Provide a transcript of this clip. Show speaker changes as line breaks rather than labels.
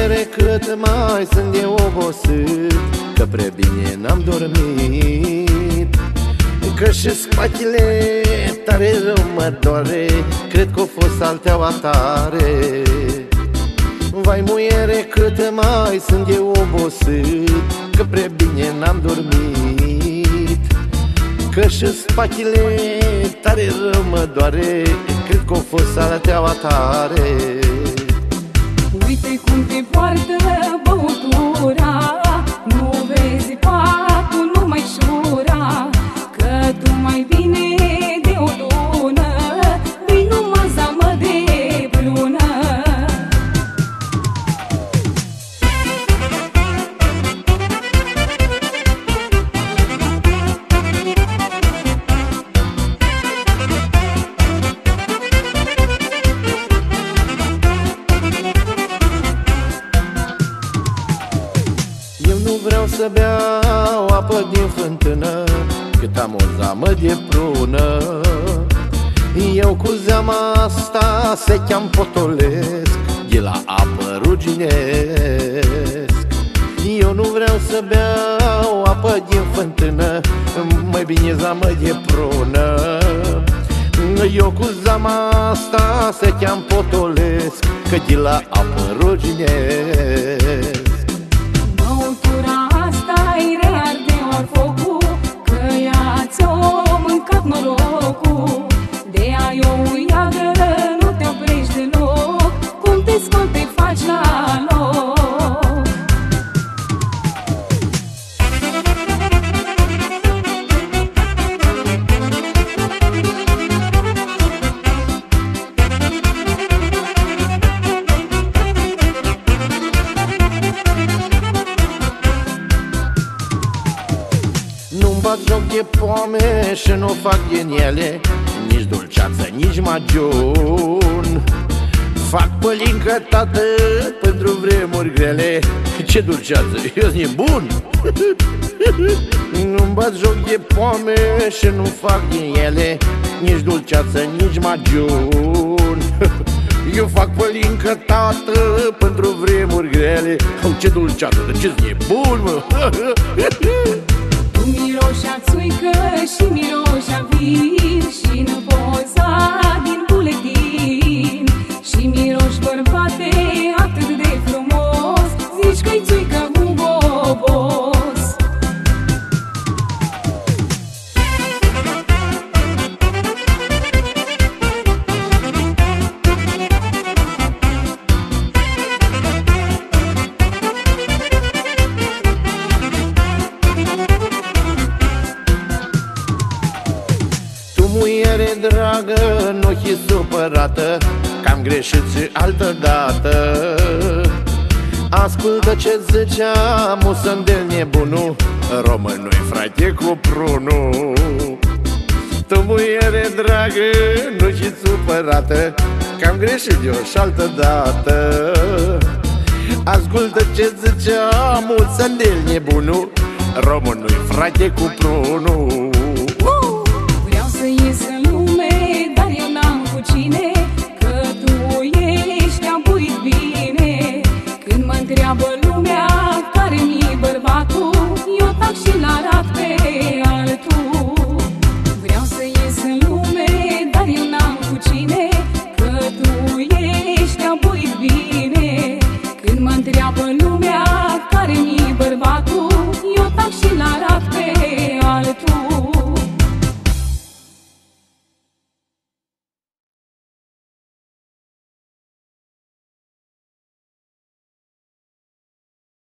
Vai muiere cât mai sunt eu obosit Că pre bine n-am dormit. Că și spatele tare rău mă doare Cred că a fost alteaua tare. Vai muiere cât mai sunt eu obosit Că pre bine n-am dormit. Că și spatele tare rău mă doare Cred că a fost alteaua tare
Uite cum te poartă
să beau apă din fântână Cât am o zamă de prună. Eu cu zeama asta se cheam potolesc De la apă ruginesc. Eu nu vreau să beau apă din fântână Mai bine zamă de prună. Eu cu zama asta se cheam potolesc Că de la apă ruginesc Nu-mi bat joc de poame și nu fac din ele Nici dulceață, nici magiun. Fac pălincă, tată, pentru vremuri grele Ce dulceață, eu sunt nebun. Nu-mi bat joc de poame și nu fac din ele Nici dulceață, nici magiun. Eu fac pălincă, tată, pentru vremuri grele Au, ce dulceață, de ce nebun, mă
Tu miroși a țuică și miroși
Tu muiere dragă, nu fi supărată Că am greșit și altă dată. Ascultă ce zicea Musândel nebunul Românul-i frate cu prunul. Tu muiere dragă, nu fi supărată Că am greșit eu și altă dată. Ascultă ce zicea Musândel nebunul Românul-i frate cu prunul.
Vreau să ies în arată pe altul.